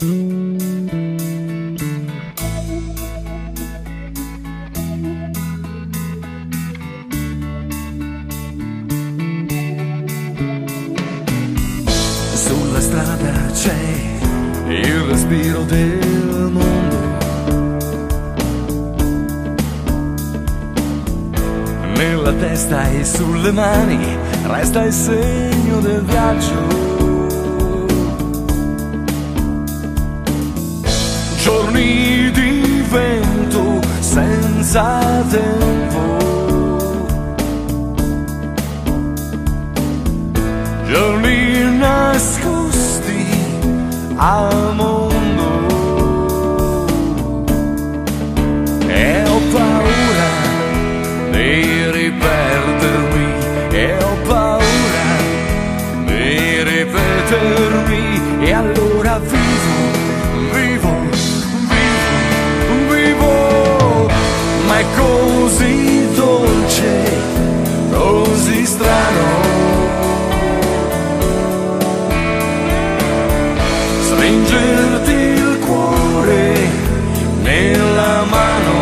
Sulla strada c'è il respiro del mondo. Nella testa e sulle mani resta il segno del viaggio. Giorni di vento senza tempo. Giorni nascosti al nella mano.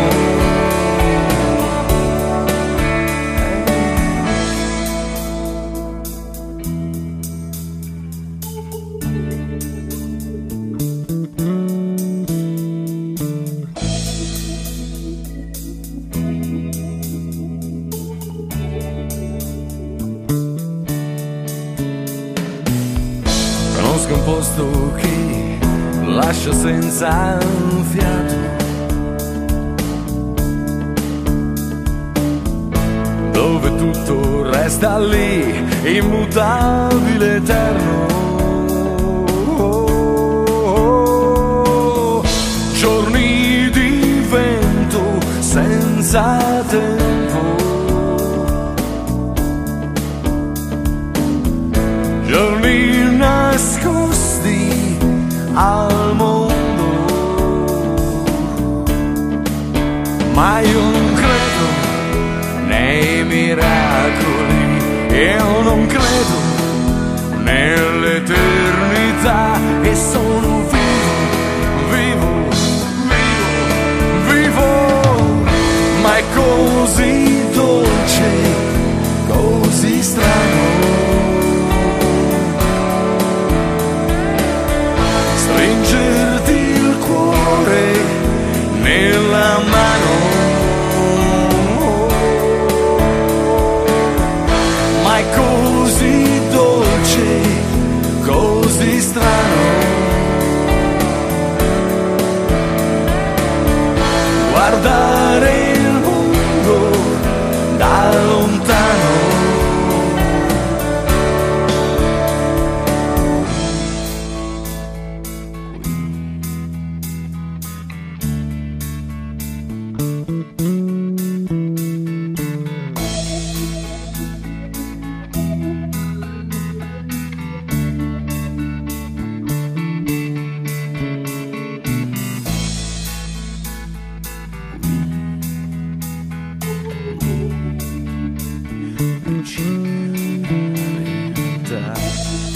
Conosco posto che lascia senza un fiato. Dove tutto resta lì, immutabile, eterno. Giorni di vento senza tempo. giorni nascosti al mondo. Ma io credo nei miracoli, io non credo nell'eternità e sono vivo, vivo, vivo, vivo, ma è così dolce, così strano. Così strano. Guardare choo doo da.